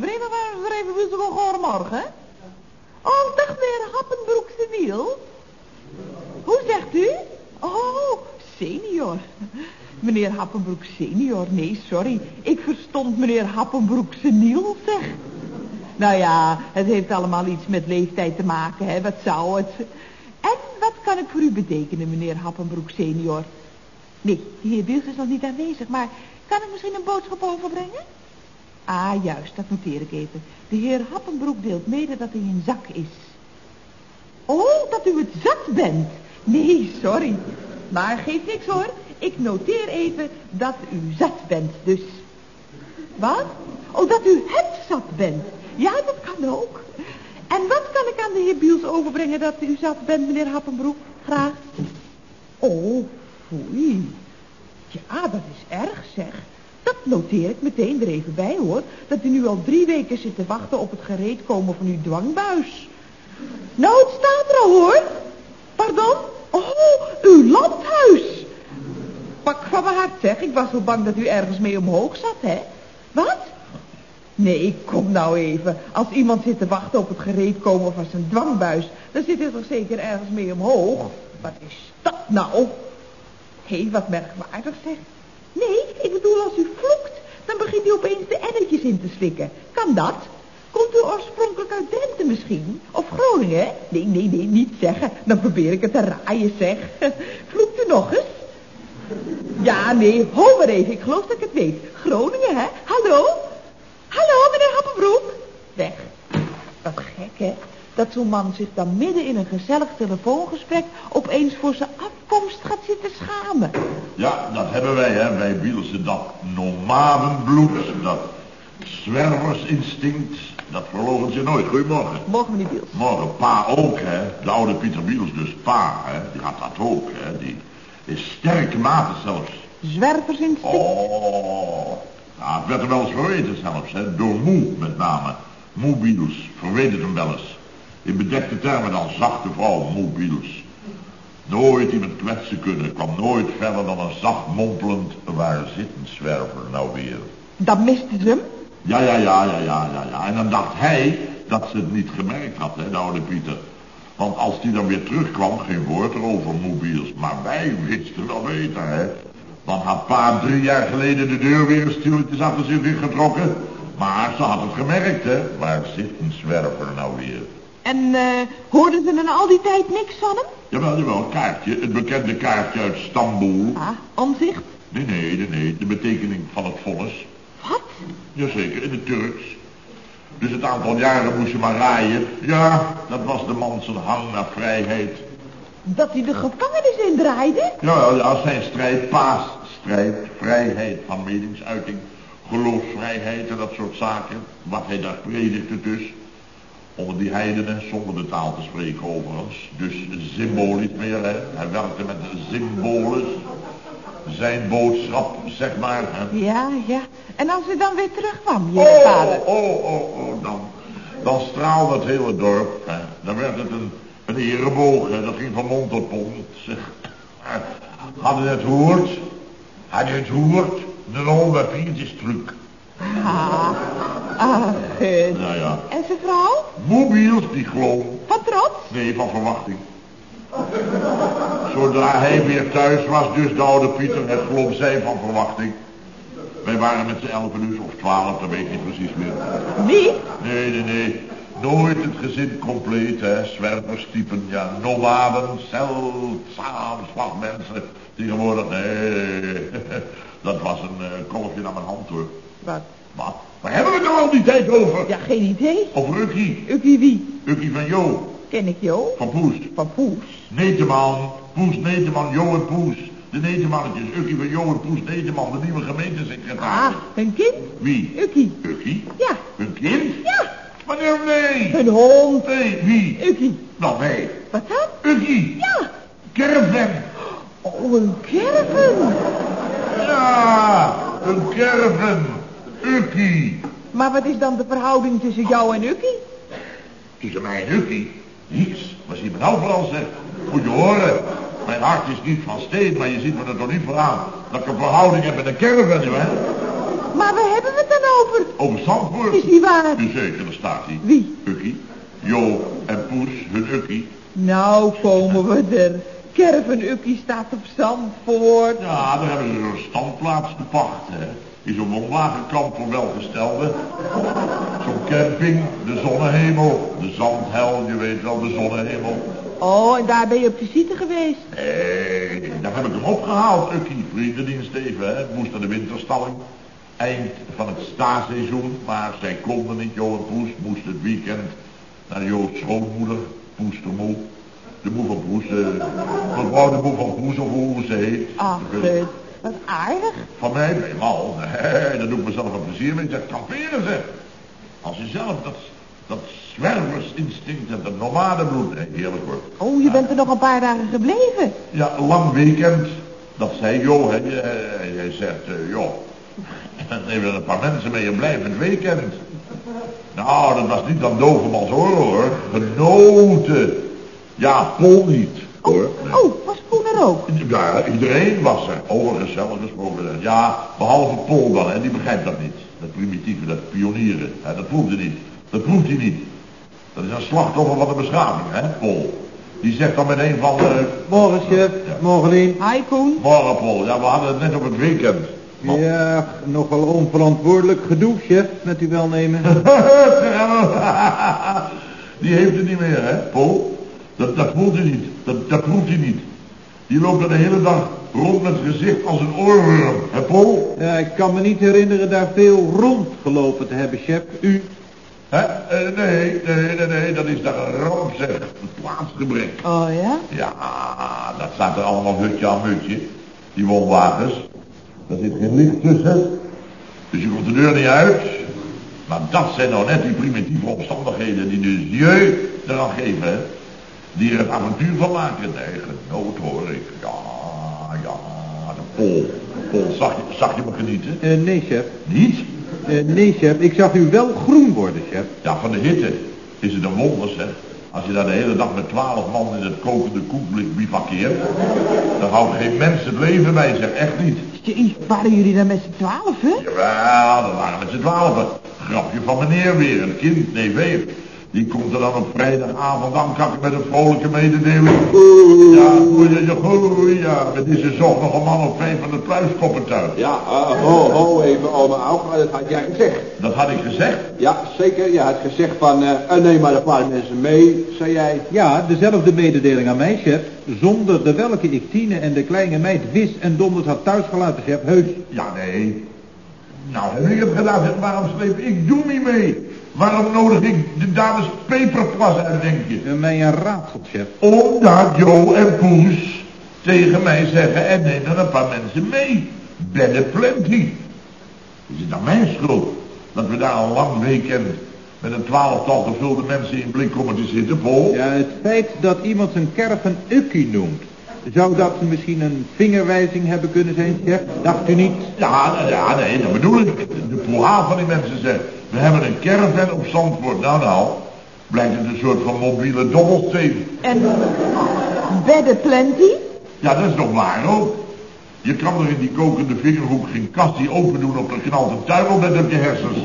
Vreemde waar schrijven we zo goedemorgen? Oh, dag meneer Happenbroekse Wiel. Hoe zegt u? Oh, senior. Meneer Happenbroek senior, nee, sorry. Ik verstond meneer Happenbroek seniel, zeg. Nou ja, het heeft allemaal iets met leeftijd te maken, hè. Wat zou het? En wat kan ik voor u betekenen, meneer Happenbroek senior? Nee, de heer Wiels is nog niet aanwezig, maar kan ik misschien een boodschap overbrengen? Ah, juist, dat noteer ik even. De heer Happenbroek deelt mede dat hij in zak is. Oh, dat u het zat bent. Nee, sorry. Maar geeft niks hoor. Ik noteer even dat u zat bent, dus. Wat? Oh, dat u het zat bent. Ja, dat kan ook. En wat kan ik aan de heer Biels overbrengen dat u zat bent, meneer Happenbroek? Graag. Oh, foei. Ja, dat is erg, zeg. Dat noteer ik meteen er even bij, hoor. Dat u nu al drie weken zit te wachten op het gereedkomen van uw dwangbuis. Nou, het staat er al, hoor. Pardon? Oh, uw landhuis. Pak van mijn hart, zeg. Ik was zo bang dat u ergens mee omhoog zat, hè? Wat? Nee, kom nou even. Als iemand zit te wachten op het gereedkomen van zijn dwangbuis... dan zit hij toch zeker ergens mee omhoog? Wat is dat nou? Hé, hey, wat merkwaardig zeg. Nee, ik bedoel als u vloekt, dan begint u opeens de ennetjes in te slikken. Kan dat? Komt u oorspronkelijk uit Drenthe misschien? Of Groningen? Nee, nee, nee, niet zeggen. Dan probeer ik het te raaien, zeg. Vloekt u nog eens? Ja, nee, ho maar even. Ik geloof dat ik het weet. Groningen, hè? Hallo? Hallo, meneer Happenbroek? Weg. Wat gek, hè? Dat zo'n man zich dan midden in een gezellig telefoongesprek opeens voor zijn afkomst gaat zitten schamen. Ja, dat hebben wij, hè. Wij Bielsen, dat nomadenbloed, dat zwerversinstinct, dat verlogen ze nooit. Goedemorgen. Morgen, meneer Biels. Morgen, pa ook, hè. De oude Pieter Biels, dus pa, hè. Die had dat ook, hè. Die is sterke mate zelfs. Zwerversinstinct? Oh, ja, het werd hem wel eens verweten zelfs, hè. Door Moe, met name. Moe Biels, verweet het hem wel eens. In bedekte termen dan zachte vrouw, Moe Biels. Nooit iemand kwetsen kunnen, kwam nooit verder dan een zacht mompelend, waar zit een zwerver nou weer? Dan miste ze hem? Ja, ja, ja, ja, ja, ja, ja. En dan dacht hij dat ze het niet gemerkt had, hè, de oude Pieter. Want als die dan weer terugkwam, geen woord erover mobiels. Maar wij wisten wel beter, hè. Dan had pa drie jaar geleden de deur weer stilletjes achter zich dichtgetrokken. Maar ze had het gemerkt, hè. Waar zit een zwerver nou weer? En eh hoorden ze dan al die tijd niks van hem? Jawel, jawel, een kaartje. Het bekende kaartje uit Stamboel. Ah, omzicht? Nee, nee, nee, nee. De betekening van het vonnis. Wat? Jazeker, in het Turks. Dus het aantal jaren moest je maar raaien. Ja, dat was de man zijn hang naar vrijheid. Dat hij de gevangenis indraaide? Ja, ja, zijn strijd, paas, strijd, vrijheid van meningsuiting, geloofsvrijheid en dat soort zaken. Wat hij daar predikte dus. Onder die heidenen, zonder de taal te spreken overigens. Dus symbolisch meer, hè. Hij werkte met symbolen. Zijn boodschap, zeg maar. Hè. Ja, ja. En als hij dan weer terugkwam, je Oh, vader? oh, oh, oh, dan, dan straalde het hele dorp. Hè. Dan werd het een, een ereboog, hè. dat ging van mond tot mond. Zeg, hadden het hoort? Hadden het hoort? De oude papiertjestruc. Ah, ach, eh. Nou ja, En zijn vrouw? mobiels die geloof. Van trots? Nee, van verwachting. Zodra hij weer thuis was, dus de oude Pieter, het geloof zij van verwachting. Wij waren met z'n elfen dus, of twaalf, dat weet ik niet precies meer. Wie? Nee, nee, nee. Nooit het gezin compleet, hè. Zwerverstypen, ja. Nomaden, zeldzaam slagmensen. Tegenwoordig, nee. Dat was een eh, kolfje naar mijn hand, hoor. Wat? Wat? Waar hebben we het nou al die tijd over? Ja, geen idee. Over Ukkie. Ukkie wie? Ukkie van Jo. Ken ik jou? Van Poes. Van Poes. Neteman. Poes Neteman, Jo en Poes. De Netemannetjes. Ukkie van Jo en Poes Neteman, de nieuwe gemeentesecretaris. Ah, hun kind? Wie? Ukkie. Ukkie? Ja. Hun kind? Ja. Wanneer nee? Hun hond. Nee, wie? Ukkie. Nou, nee. Wat dan? Ukkie. Ja. Caravan. Oh, een caravan. Ja, een caravan. Ukkie. Maar wat is dan de verhouding tussen jou en Ukkie? Tussen mij en Ukkie? Niets. Wat zie je me nou vooral zeg? Moet je horen. Mijn hart is niet van steen, maar je ziet me er toch niet voor aan. Dat ik een verhouding heb met een caravan, hè? Maar waar hebben we het dan over? Over Zandvoort. Is die waar? Zeker, daar staat hij. Wie? Ukkie. Jo en Poes, hun Ukkie. Nou komen we er. Caravan Ukkie staat op Zandvoort. Ja, daar hebben ze zo'n standplaats gepacht, hè. In zo'n woonwagenkamp voor welgestelden. Zo'n camping, de zonnehemel, de zandhel, je weet wel, de zonnehemel. Oh, en daar ben je op visite geweest. Nee, daar heb ik hem opgehaald, Ukkie. Vriendendienst even, hè. Moest naar de winterstalling. Eind van het staarseizoen, maar zij konden niet, Jo en Poes. Moest het weekend naar Jo's schoonmoeder, Poes de Moe. De moe van Poes, eh, mevrouw de moe van Poes, of hoe ze heet. Ach, weet- eh, wat aardig. van mij, nee, mal. Nee, daar doe ik mezelf een plezier mee. Zeg, kamperen zeg. Als je zelf dat, dat zwerversinstinct hebt, dat nomadenbloed. Heerlijk hoor. Oh, je bent er nog een paar dagen gebleven. Ja, een lang weekend. Dat zei Jo, hè. Hij hij zegt, eh, joh, neem er een paar mensen mee een blijvend weekend. Nou, dat was niet aan Dovermans hoor, hoor. Genoten. Ja, Pol niet, hoor. Oh, oh, was Koen er ook? Ja, iedereen was er. Over gezellig gesproken. Ja, behalve Pol dan, hè. Die begrijpt dat niet. Dat primitieve, dat pionieren. Hè, dat proeft hij niet. Dat proeft hij niet. Dat is een slachtoffer van de beschaving, hè, Pol. Die zegt dan meteen van... eh, Morgen, chef. Morgen, Lien. Hi, Koen. Morgen, Pol. Ja, we hadden het net op het weekend. Man. Ja, nogal onverantwoordelijk gedoe, chef, met uw welnemen. Die heeft het niet meer, hè, Pol? Dat, dat voelt hij niet. Dat, dat proeft hij niet. Die loopt er de hele dag rond met het gezicht als een oorworm, hè, Pol? Ja, ik kan me niet herinneren daar veel rondgelopen te hebben, chef. U? Hè? Eh, nee, nee, nee, nee, dat is daar een ramp, zeg. Een plaatsgebrek. Oh ja? Ja, dat staat er allemaal hutje aan hutje. Die woonwagens. Daar zit geen licht tussen. Dus je komt de deur niet uit. Maar dat zijn nou net die primitieve omstandigheden die de jeu eraan geven, hè. Die er het avontuur van maken. Nee, genoot hoor ik. Ja, ja, de pol. Pol, zag je, zag je me genieten? Eh, nee, chef. Niet? Eh, nee, chef. Ik zag u wel groen worden, chef. Ja, van de hitte is het een wonder, zeg. Als je daar de hele dag met twaalf man in het kokende koekblik bivakkeert, dan houdt geen mens het leven bij, zeg. Echt niet. Waren jullie dan met z'n twaalf, hè? Jawel, dat waren met z'n twaalfen. Grapje van meneer weer, een kind, nee, weer. Die komt er dan op vrijdagavond aankakken met een vrolijke mededeling. Ja, goeie, ja, goeie, ja. Met deze zocht nog een man of vijf van de pluiskoppen thuis. Ja, eh, ho, ho, even, oma Auga, dat had jij gezegd. Dat had ik gezegd. Ja, zeker, je had gezegd van, eh eh, neem maar een paar mensen mee, zei jij. Ja, dezelfde mededeling aan mij, chef. Zonder de welke ik Tine en de kleine meid wis en donders had thuisgelaten, chef. Heus. Ja, nee. Nou, heb ik het gedaan. Waarom sleep ik doe niet mee? Waarom nodig ik de dames peperplas uit, denk je? Eh, mij een chef. Omdat Jo en Poes tegen mij zeggen, en neem er een paar mensen mee. Bedden plenty. Is het dan mijn schuld dat we daar een lang weekend met een twaalftal gevulde mensen in blik komen te zitten, Paul? Ja, het feit dat iemand zijn caravan Ukkie noemt. Zou dat misschien een vingerwijzing hebben kunnen zijn, chef? Dacht u niet? Ja, ja, nee, dat bedoel ik. De poeha van die mensen zegt, we hebben een caravan op Zandvoort. Nou, nou, blijkt het een soort van mobiele dobbelsteen. En bedden plenty? Ja, dat is toch waar ook. Je kan er in die kokende vingerhoek geen kast die open doen op een tuinel met op je hersens.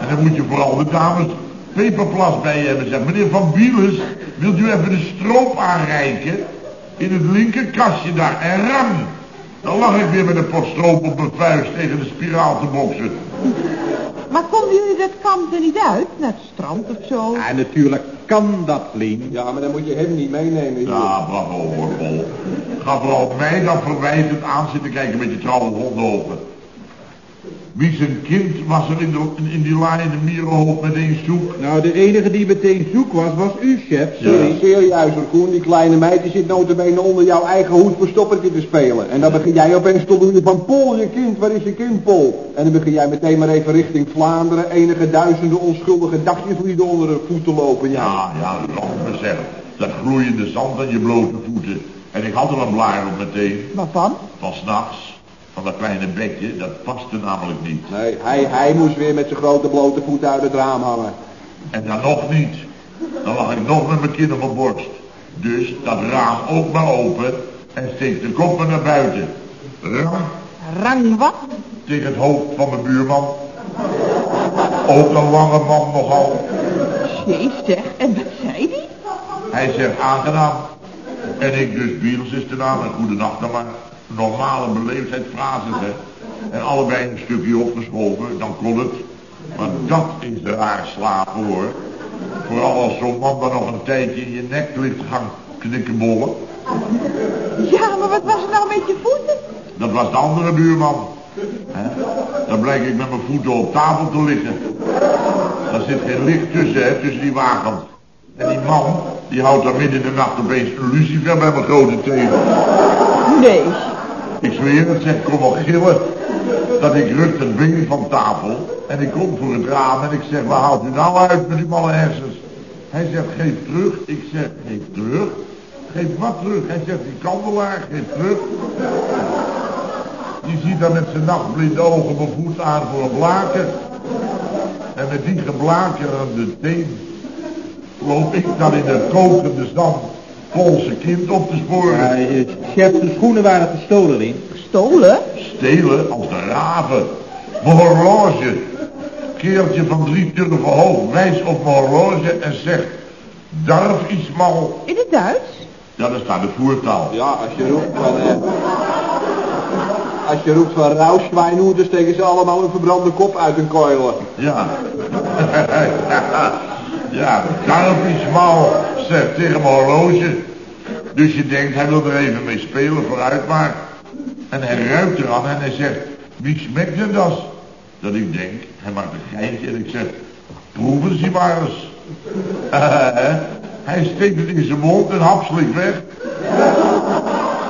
En dan moet je vooral de dames peperplas bij je hebben. Zeg, meneer Van Bieles, wilt u even de stroop aanreiken? In het linkerkastje daar, en ram. Dan lag ik weer met een pot stroop op mijn vuist tegen de spiraal te boksen. Maar konden jullie dat kamp er niet uit? Naar het strand of zo? Ja, natuurlijk kan dat, Lien. Ja, maar dan moet je hem niet meenemen. hier. Ja, bravo hoor. Ga vooral mij dan verwijtend aan zitten kijken met je trouwe hondenhoofden. Wie zijn kind was er in, de, in die laaiende mierenhoop meteen zoek? Nou, de enige die meteen zoek was, was u, chef. Sorry, serieus hoor, Koen, die kleine meid die zit notabene onder jouw eigen hoed verstoppertje te spelen. En dan begin jij opeens te doen van Pol, je kind, waar is je kind, Pol? En dan begin jij meteen maar even richting Vlaanderen, enige duizenden onschuldige dagjes lieden onder de voeten lopen, ja. Ja, ja, nog me zeggen. Dat gloeiende zand aan je blote voeten. En ik had er een blaar op meteen, Waarvan? van s'nachts. Van dat kleine bedje, dat paste namelijk niet. Nee, hij, hij moest weer met zijn grote blote voeten uit het raam hangen. En dan nog niet. Dan lag ik nog met mijn kind op mijn borst. Dus dat raam ook maar open en steek de kop maar naar buiten. Ram Rang wat? tegen het hoofd van mijn buurman. Ook een lange man nogal. Jee zeg, en wat zei die? Hij zegt aangenaam. En ik dus Biels is de naam en goedenacht dan maar. Normale beleefdheidsfrases hè. En allebei een stukje opgeschoven, dan kon het. Maar dat is raar slapen hoor. Vooral als zo'n man dan nog een tijdje in je nek ligt te gaan knikkenbollen. Ja, maar wat was er nou met je voeten? Dat was de andere buurman. Hè? Dan blijk ik met mijn voeten op tafel te liggen. Daar zit geen licht tussen, hè, tussen die wagens. En die man, die houdt daar midden in de nacht opeens een lucifer bij mijn grote tenen. Nee. Ik zweer het, zeg, ik kon wel gillen. Dat ik ruk het been van tafel. En ik kom voor het raam en ik zeg, waar haalt u nou uit met die malle hersens? Hij zegt, geef terug. Ik zeg, geef terug. Geef wat terug? Hij zegt, die kandelaar, geef terug. Die ziet dan met zijn nachtblinde ogen mijn voet aan voor een blaken. En met die geblakerde teen loop ik dan in het kokende zand Poolse kind op te sporen. Ja, eh, chef, de schoenen waren gestolen in. Gestolen? Stelen als de raven. Mijn horloge. Keertje van drie turven hoog wijst op mijn horloge en zegt... Darf iets mal. In het Duits? Ja, daar staat de voertaal. Ja, als je roept van... Eh, als je roept van Rauschweinhoed, dan steken ze allemaal een verbrande kop uit hun koilen. Ja. ja, darf iets mal, zegt tegen mijn horloge. Dus je denkt, hij wil er even mee spelen, vooruit maar. En hij ruikt eraan en hij zegt, wie smaakt je dat? Dat ik denk, hij maakt een geintje en ik zeg, proeven ze maar eens. hij steekt het in zijn mond en hapselijk weg.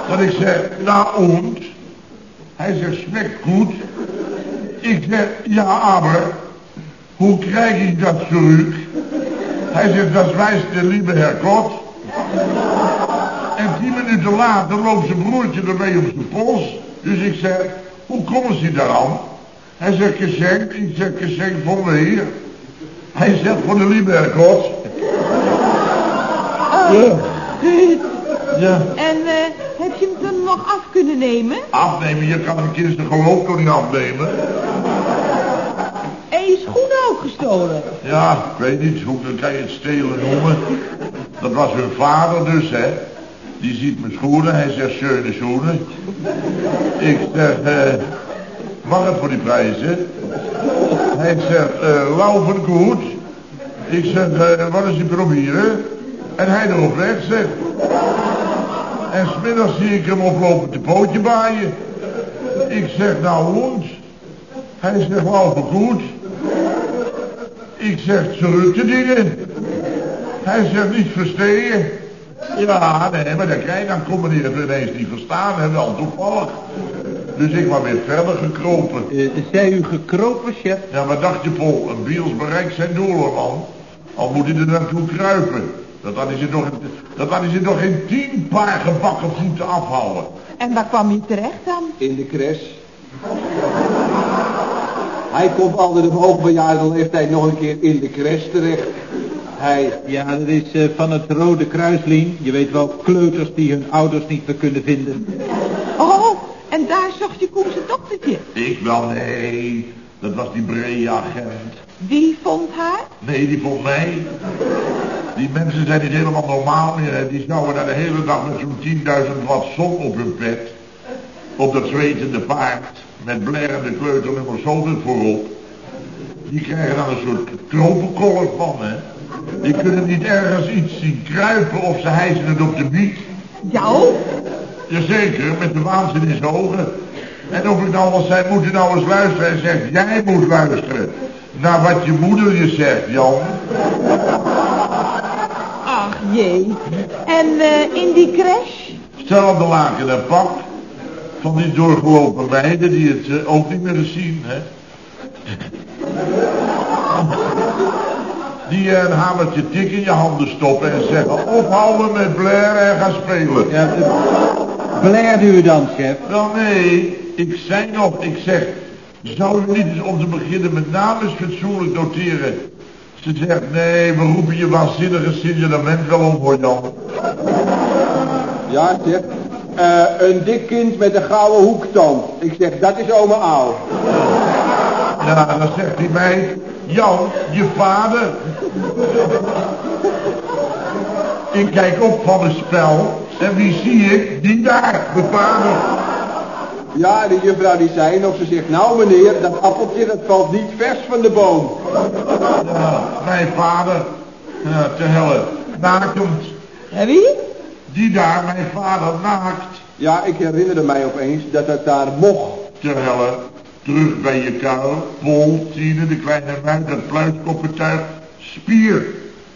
Dat ik zeg, nou und? Hij zegt, smaakt goed. Ik zeg, ja, maar hoe krijg ik dat terug? Hij zegt, dat wijst de lieve Herkot. En tien minuten later loopt zijn broertje ermee op zijn pols. Dus ik zeg, hoe komen ze daaraan? Hij zegt, geschenk. Ik zeg, geschenk van de heer. Hij zegt, van de lieve Herkot. Ja. Ja. En eh, heb je hem dan nog af kunnen nemen? Afnemen, je kan een kind zijn geloof toch niet afnemen? En je schoenen ook gestolen? Ja, ik weet niet, hoe kan je het stelen noemen? Dat was hun vader dus, hè. Die ziet mijn schoenen, hij zegt, schöne schoenen. Ik zeg, eh, mag het voor die prijzen? Hij zegt, eh, laufen goed. Ik zeg, eh, wat is die proberen? En hij erop weg, zegt. En smiddags zie ik hem oplopen te pootje baaien. Ik zeg, nou hond. Hij zegt, laufen goed. Ik zeg, terug de dingen. Hij zegt, niet verstehen. Ja, nee, maar dan krijg je, dan kon meneer het ineens niet verstaan, hè, wel toevallig. Dus ik maar weer verder gekropen. Uh, zij u gekropen, chef? Ja, maar dacht je, Paul, een Biels bereikt zijn doel, hoor, man. Al moet hij er naartoe kruipen. Dat had hij zich nog, dat had hij zich nog geen tien paar gebakken voeten afhouden. En waar kwam je terecht dan? In de crash. Hij komt altijd op hoogbejaarde leeftijd nog een keer in de crash terecht. Hij... Ja, dat is uh, van het Rode Kruislien. Je weet wel, kleuters die hun ouders niet meer kunnen vinden. Oh, en daar zocht je Koen zijn doktertje. Ik wel, nee. Dat was die brede agent. Wie vond haar? Nee, die vond mij. Die mensen zijn niet helemaal normaal meer. Hè. Die snauwen daar de hele dag met zo'n 10.000 watt zon op hun pet. Op dat zwetende paard. Met blerende kleuternummers zoveel voorop. Die krijgen dan een soort tropenkolk van, hè. Die kunnen niet ergens iets zien kruipen of ze hijsen het op de biet. Jou? Jazeker, met de waanzin in zijn ogen. En of ik nou wel zei, moet u nou eens luisteren? Hij zegt, jij moet luisteren. Naar wat je moeder je zegt, Jan. Ach jee. En uh, in die crash? Hetzelfde laken en pak. Van die doorgelopen meiden die het uh, ook niet meer zien, hè. Die uh, een hamertje tik in je handen stoppen en zeggen, ophouden met blaren en gaan spelen. Ja, plaide u dan, chef? Wel nee, ik zei nog, ik zeg, zou u niet eens om te beginnen met naam eens fatsoenlijk noteren? Ze zegt, nee, we roepen je waanzinnige signalement wel om voor Jan. Ja, zeg. Eh, een dik kind met een gouden hoektand. Ik zeg, dat is oma Aal. Ja, dan zegt die meid, Jan, je vader. Ik kijk op van het spel en wie zie ik? Die daar, mijn vader. Ja, de juffrouw die zei nog, ze zegt, nou meneer, dat appeltje dat valt niet vers van de boom. Ja, mijn vader. Ja, te helle. Nakend. En wie? Die daar, mijn vader, naakt. Ja, ik herinnerde mij opeens dat het daar mocht. Te helle. Terug bij je kuil. Pol, Tine, de kleine meid, dat pluiskoppentuig. Spier.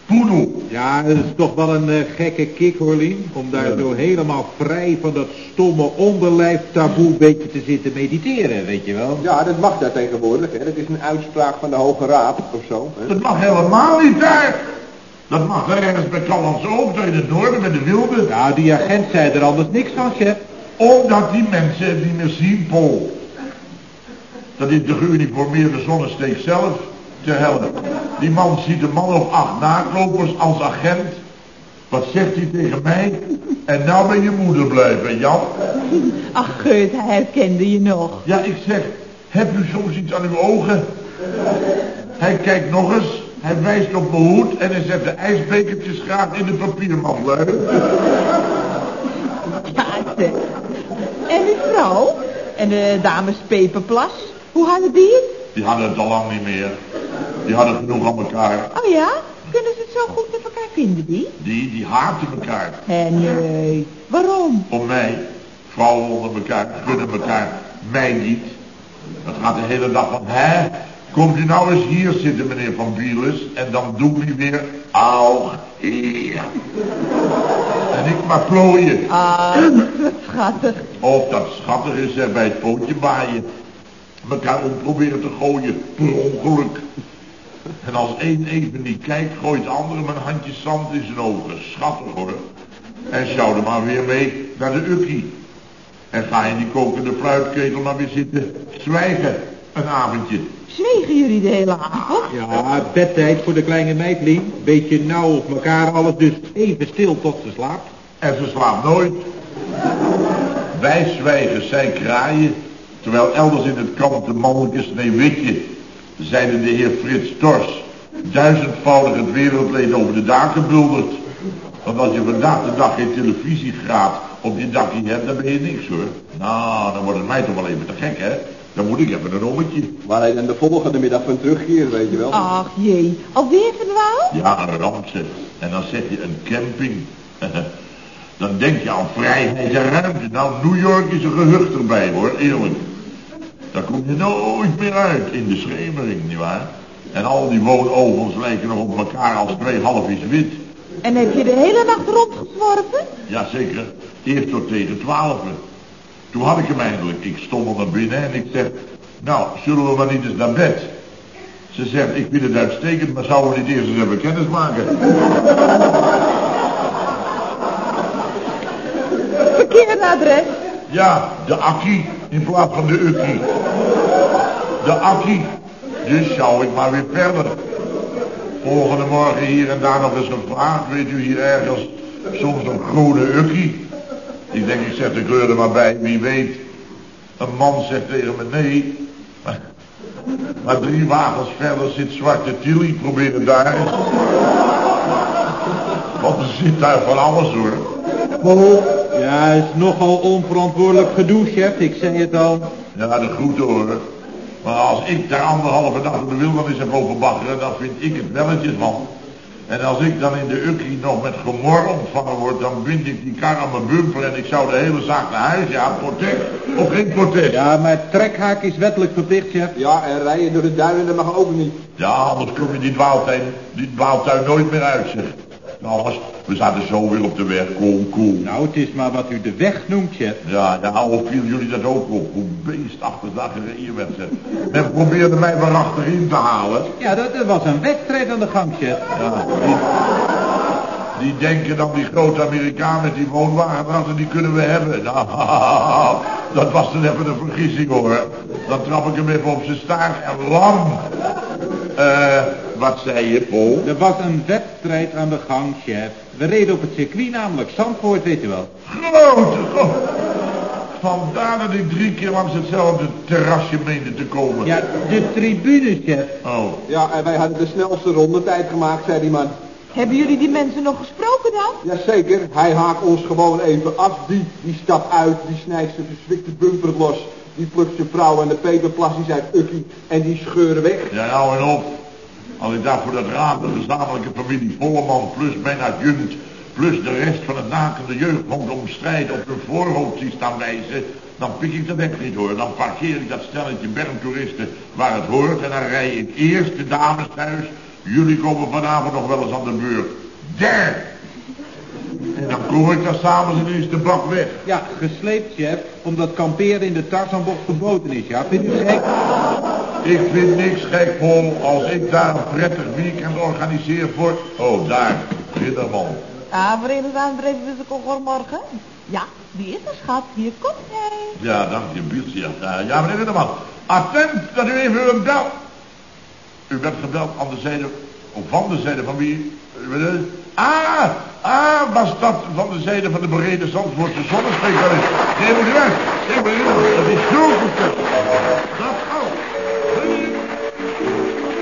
Poedel. Ja, dat is toch wel een eh, gekke kick, hoor, Lien. Om daar zo helemaal vrij van dat stomme onderlijf taboe beetje te zitten mediteren, weet je wel. Ja, dat mag daar tegenwoordig, hè. Dat is een uitspraak van de Hoge Raad of zo. Hè. Dat mag helemaal niet daar. Dat mag daar ergens bij Callans ook, daar in het noorden met de wilde. Nou, die agent zei er anders niks van, chef. Omdat die mensen het niet meer zien, Pol. Dat is de geuniformeerde zonnesteek zelf. Te helle. Die man ziet een man of acht naklopers als agent. Wat zegt hij tegen mij? En nou ben je moeder blijven, Jan. Ach, Geut, hij herkende je nog. Ja, ik zeg, heb u soms iets aan uw ogen? Hij kijkt nog eens, hij wijst op mijn hoed en hij zet de ijsbekertjes graag in de papiermandlui. Ja, zeg. En uw vrouw? En de dames Peperplas? Hoe hadden die het? Die hadden het al lang niet meer. Die hadden genoeg aan elkaar. Oh ja? Kunnen ze het zo goed met elkaar vinden, die? Die, die haatten elkaar. Hé, nee. Waarom? Om mij. Vrouwen onder elkaar, gunnen elkaar. Mij niet. Dat gaat de hele dag van, hè? Komt u nou eens hier zitten, meneer Van Bielis, en dan doen we weer, auw, hier. En ik maar plooien. Ah, schattig. Of dat schattig is hè, bij het pootje baaien. Mekaar om proberen te gooien, per ongeluk. En als één even niet kijkt, gooit de andere een handje zand in zijn ogen. Schattig hoor. En sjouw er maar weer mee naar de ukkie. En ga in die kokende fluitketel maar weer zitten zwijgen. Een avondje. Zwegen jullie de hele avond? Ja, bedtijd voor de kleine meid, Lien. Beetje nauw op elkaar alles, dus even stil tot ze slaapt. En ze slaapt nooit. Wij zwijgen, zij kraaien. Terwijl elders in het kamp de mannelijke sneeuwwitje, zeide de heer Frits Tors, duizendvoudig het wereldleed over de daken buldert. Want als je vandaag de dag geen televisie gaat op je dakje hebt, dan ben je niks hoor. Nou, dan wordt het mij toch wel even te gek hè. Dan moet ik even een ommetje. Waar hij dan de volgende middag van terugkeert, weet je wel. Ach jee, alweer verdwaald? Ja, een ramp zeg. En dan zeg je een camping. dan denk je aan vrijheid en ruimte. Nou, New York is een gehucht erbij hoor, eerlijk. Daar kom je nooit meer uit in de schemering, nietwaar? En al die woonovens lijken nog op elkaar als twee halfjes wit. En heb je de hele nacht rondgezworven? Jazeker, eerst tot tegen twaalf. Toen had ik hem eindelijk. Ik stond naar binnen en ik zeg, nou, zullen we maar niet eens naar bed? Ze zegt, ik vind het uitstekend, maar zouden we niet eerst eens even kennis maken? Verkeerde adres. Ja, de akkie in plaats van de ukkie. De akkie. Dus zou ik maar weer verder. Volgende morgen hier en daar nog eens een vraag. Weet u hier ergens soms een groene ukkie? Ik denk, ik zet de kleur er maar bij, wie weet. Een man zegt tegen me nee. Maar, maar drie wagens verder zit Zwarte Tilly, probeer het daar eens. Want er zit daar van alles hoor. Ja, het is nogal onverantwoordelijk gedoe, chef. Ik zei het al. Ja, de groeten hoor. Maar als ik daar anderhalve dag in de wildernis heb over baggeren, dan vind ik het welletjes man. En als ik dan in de ukkie nog met gemor ontvangen word, dan bind ik die kar aan mijn bumper en ik zou de hele zaak naar huis. Ja, protest of geen protest. Ja, maar trekhaak is wettelijk verplicht, chef. Ja, en rijden door de duinen, dat mag ook niet. Ja, anders kom je die dwaaltuin, die dwaaltuin nooit meer uit, zeg. Nou, als, we zaten zo weer op de weg, kom, kom. Nou, het is maar wat u de weg noemt, chef. Ja, of viel jullie dat ook op? Hoe beestachtig dat gereden werd, zeg. Men probeerde mij maar achterin te halen. Ja, dat, dat was een wedstrijd aan de gang, chef. Ja, Die denken dan die grote Amerikaan met die woonwagenratten, die kunnen we hebben. Nou, dat was dan even een vergissing hoor. Dan trap ik hem even op zijn staart en lam. Eh, wat zei je, Paul? Er was een wedstrijd aan de gang, chef. We reden op het circuit namelijk. Zandvoort, weet u wel. Grote god. Vandaar dat ik drie keer langs hetzelfde terrasje meende te komen. Ja, de tribune, chef. Oh, Ja, en wij hadden de snelste rondetijd gemaakt, zei die man. Hebben jullie die mensen nog gesproken dan? Jazeker, hij haakt ons gewoon even af. Die, die stapt uit, die snijdt zijn verzwikte bumper los. Die plukt zijn vrouw en de peperplasjes uit Ukkie en die scheuren weg. ja, nou en op. Als ik daar voor dat raad de gezamenlijke familie Volleman plus mijn adjunct plus de rest van het nakende jeugdhond om strijd op hun voorhoofd zie staan wijzen, dan pik ik dat echt niet hoor. Dan parkeer ik dat stelletje bermtoeristen waar het hoort en dan rij ik eerst de dames thuis. Jullie komen vanavond nog wel eens aan de beurt. Daar! En dan kom ik daar s'avonds ineens de bak weg. Ja, gesleept, chef, omdat kamperen in de Tarzanbocht verboden is, ja. Vindt u gek? Ik vind niks gek, Paul, als ik daar een prettig weekend organiseer voor... Oh, daar, Ridderman. Ah, Verenigde Aanbreven morgen. Ja, die is er, schat. Hier komt hij. Ja, dank je, Bieltje. Ja, ja, meneer Ridderman. Attent dat u even u belt. U werd gebeld aan de zijde, of van de zijde van wie? U het? Ah, ah, was dat van de zijde van de brede Zandvoortse zonnespecialist. Nee, moet u weg. Nee, meneer Ridderman, dat is zo goed. Dat